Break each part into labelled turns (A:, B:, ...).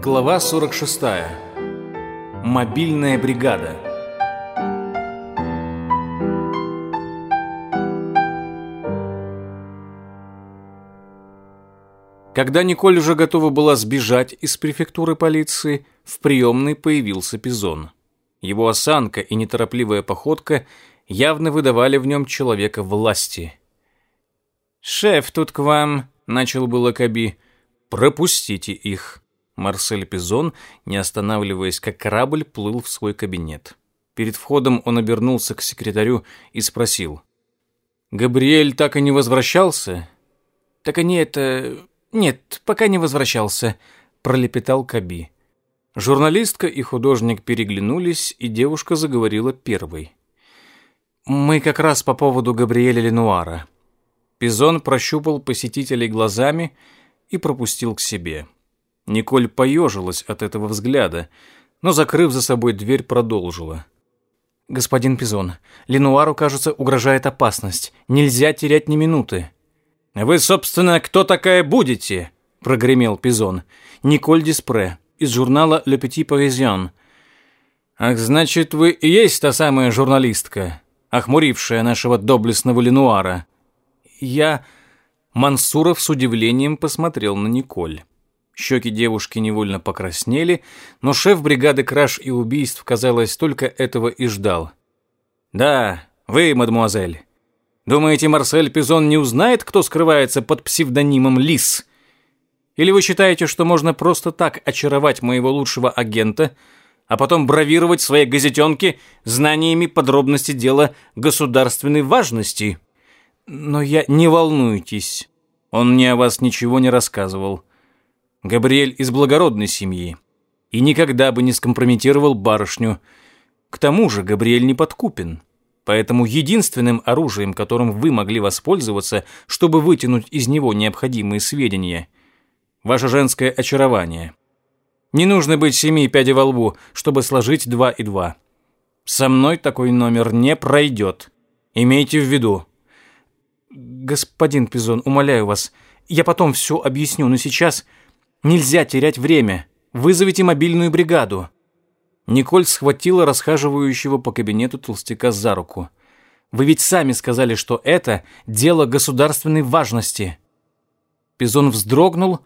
A: Глава 46. Мобильная бригада. Когда Николь уже готова была сбежать из префектуры полиции, в приемной появился Пизон. Его осанка и неторопливая походка явно выдавали в нем человека власти. «Шеф тут к вам», — начал было Каби. «Пропустите их», Марсель Пизон, не останавливаясь, как корабль, плыл в свой кабинет. Перед входом он обернулся к секретарю и спросил. «Габриэль так и не возвращался?» «Так они это... Нет, пока не возвращался», — пролепетал Каби. Журналистка и художник переглянулись, и девушка заговорила первой. «Мы как раз по поводу Габриэля Ленуара». Пизон прощупал посетителей глазами и пропустил к себе. Николь поежилась от этого взгляда, но, закрыв за собой дверь, продолжила. «Господин Пизон, Ленуару, кажется, угрожает опасность. Нельзя терять ни минуты». «Вы, собственно, кто такая будете?» – прогремел Пизон. «Николь Диспре, из журнала «Le Petit Parisien». «Ах, значит, вы и есть та самая журналистка, охмурившая нашего доблестного Ленуара». «Я...» Мансуров с удивлением посмотрел на Николь. Щеки девушки невольно покраснели, но шеф бригады краж и убийств, казалось, только этого и ждал. «Да, вы, мадемуазель. Думаете, Марсель Пизон не узнает, кто скрывается под псевдонимом Лис? Или вы считаете, что можно просто так очаровать моего лучшего агента, а потом бравировать свои газетенке знаниями подробности дела государственной важности?» «Но я... Не волнуйтесь. Он мне о вас ничего не рассказывал». Габриэль из благородной семьи и никогда бы не скомпрометировал барышню. К тому же Габриэль не подкупен. Поэтому единственным оружием, которым вы могли воспользоваться, чтобы вытянуть из него необходимые сведения, ваше женское очарование. Не нужно быть семи пядей во лбу, чтобы сложить два и два. Со мной такой номер не пройдет. Имейте в виду. Господин Пизон, умоляю вас, я потом все объясню, но сейчас Нельзя терять время. Вызовите мобильную бригаду. Николь схватила расхаживающего по кабинету толстяка за руку. Вы ведь сами сказали, что это дело государственной важности. Пизон вздрогнул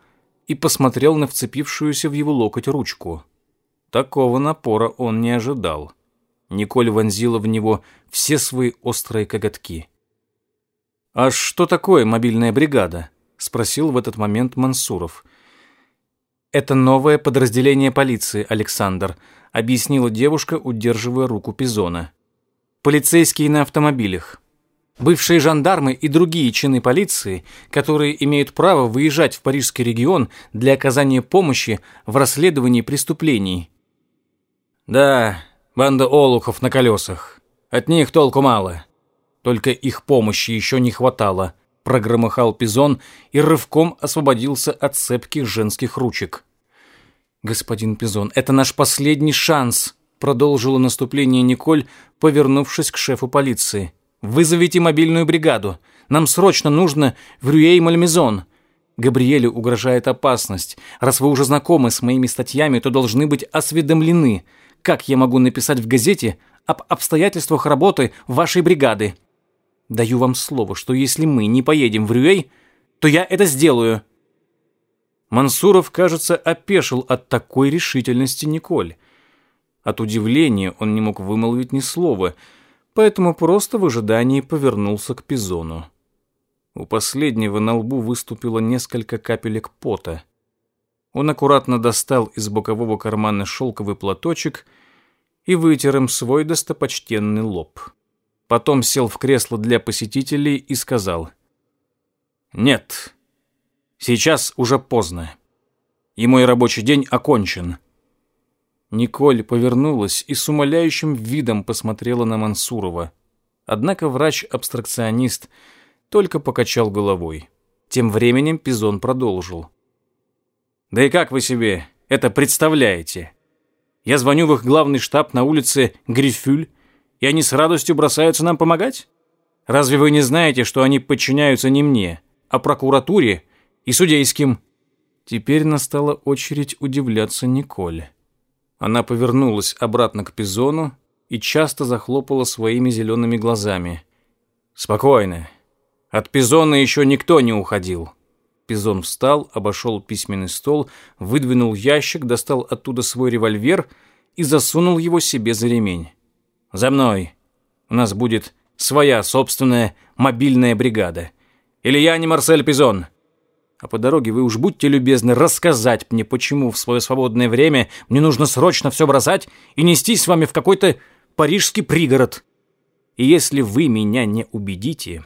A: и посмотрел на вцепившуюся в его локоть ручку. Такого напора он не ожидал. Николь вонзила в него все свои острые коготки. «А что такое мобильная бригада?» — спросил в этот момент Мансуров. «Это новое подразделение полиции, Александр», — объяснила девушка, удерживая руку Пизона. «Полицейские на автомобилях. Бывшие жандармы и другие чины полиции, которые имеют право выезжать в парижский регион для оказания помощи в расследовании преступлений». «Да, банда олухов на колесах. От них толку мало. Только их помощи еще не хватало», прогромыхал Пизон и рывком освободился от цепких женских ручек. «Господин Пизон, это наш последний шанс», — продолжила наступление Николь, повернувшись к шефу полиции. «Вызовите мобильную бригаду. Нам срочно нужно в Рюэй-Мальмезон». Габриэлю угрожает опасность. Раз вы уже знакомы с моими статьями, то должны быть осведомлены, как я могу написать в газете об обстоятельствах работы вашей бригады. Даю вам слово, что если мы не поедем в Рюэй, то я это сделаю». Мансуров, кажется, опешил от такой решительности Николь. От удивления он не мог вымолвить ни слова, поэтому просто в ожидании повернулся к Пизону. У последнего на лбу выступило несколько капелек пота. Он аккуратно достал из бокового кармана шелковый платочек и вытер им свой достопочтенный лоб потом сел в кресло для посетителей и сказал «Нет, сейчас уже поздно, и мой рабочий день окончен». Николь повернулась и с умоляющим видом посмотрела на Мансурова. Однако врач-абстракционист только покачал головой. Тем временем Пизон продолжил. «Да и как вы себе это представляете? Я звоню в их главный штаб на улице Грифюль, и они с радостью бросаются нам помогать? Разве вы не знаете, что они подчиняются не мне, а прокуратуре и судейским?» Теперь настала очередь удивляться Николь. Она повернулась обратно к Пизону и часто захлопала своими зелеными глазами. «Спокойно. От Пизона еще никто не уходил». Пизон встал, обошел письменный стол, выдвинул ящик, достал оттуда свой револьвер и засунул его себе за ремень. За мной. У нас будет своя собственная мобильная бригада. Или я не Марсель Пизон. А по дороге вы уж будьте любезны рассказать мне, почему в свое свободное время мне нужно срочно все бросать и нестись с вами в какой-то парижский пригород. И если вы меня не убедите,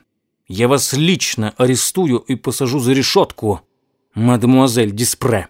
A: я вас лично арестую и посажу за решетку, мадемуазель Диспре».